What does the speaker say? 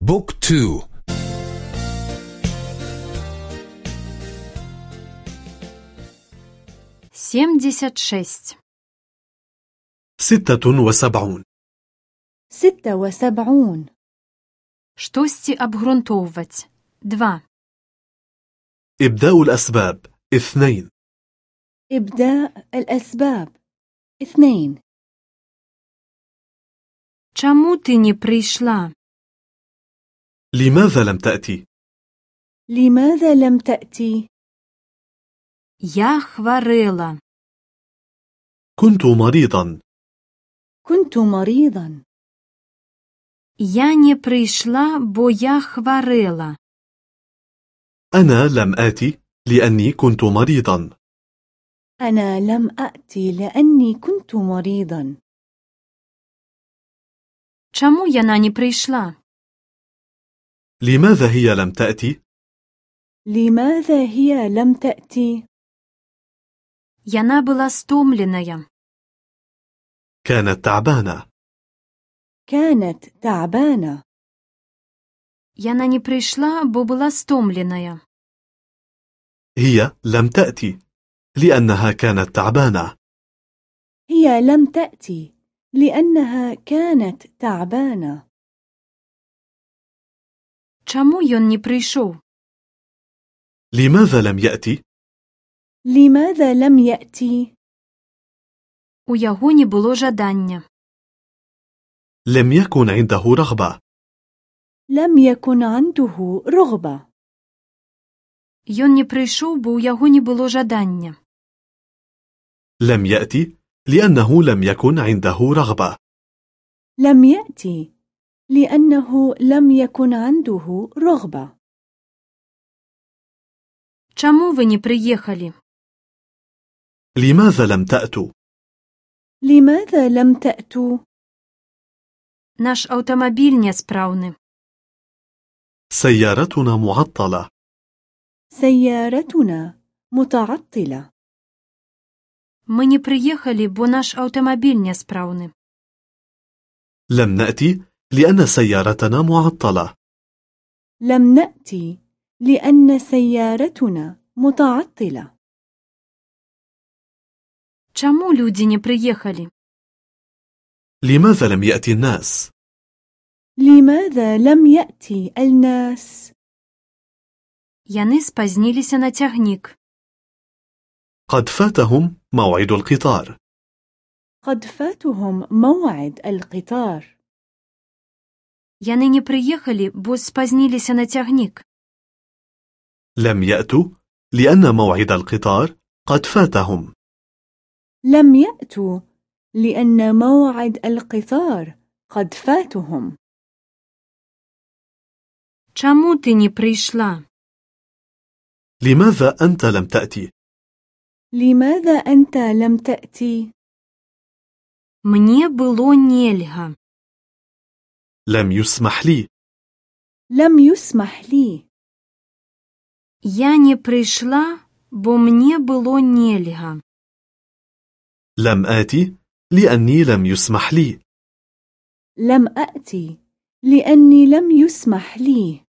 بوك تو семьдесят шесть ستة وسبعون ستة وسبعون Штосьці абгрунтоўваць. Два. إبداء الأسباب اثنين إبداء الأسباب اثنين Чаму ты не прыйшла? لماذا لم تأتي؟ لماذا لم تأتي؟ Я хварэла. كنت مريضا كنت مريضا Я не прыйшла, бо я хварэла. أنا لم آتي لأني كنت مريضا أنا لم أأتي لأني كنت مريضا Чаму яна не прыйшла? لماذا هي لم تأتي؟ لماذا هي لم تأتي؟ Яна была стомленая. كانت تعبانة كانت تعبانة Яна не прыйшла, бо была стомленая. هي لم تأتي لأنها كانت تعبانة هي لم تأتي لأنها كانت تعبانة Чаму ён не прыйшоў? لماذا لم يأتي؟ لماذا لم يأتي؟ У яго не было жадання. لم يكن عنده رغبة لم يكن عنده رغبة Ён не прыйшоў, бо ў яго не было жадання. لم يأتي لأنه لم يكن عنده رغبة لم يأتي لأنه لم يكن عنده رغبة Чаму вы не прыехалі? لماذا لم تأتوا؟ لماذا لم تأتوا؟ Наш аўтамабіль няспраўны. سيارتنا معطلة سيارتنا متعطلة Мы не прыехалі, бо наш аўтамабіль няспраўны. لم نأتي لأن سيارتنا معطلة لم نأتي لأن سيارتنا متعطلة Чаму людзі не прыехалі? لماذا لم يأتي الناس؟ لماذا لم يأتي الناس؟ Яны спазніліся на цягнік. قد فاتهم موعد القطار قد فاتهم موعد القطار Яны не прыехалі, бо спазніліся на цягнік. لم يأتوا لأن موعد القطار قد فاتهم لم يأتوا لأن موعد القطار قد فاتهم Чаму ты не прыйшла? لماذا أنت لم تأتي؟ لماذا أنت لم تأتي؟ Мне было нельга. لم يسمح لي لم يسمح لي Я не прыйшла, бо мне было нельга. لم آتي لأني لم يسمح لي لم أأتي لأني لم يسمح لي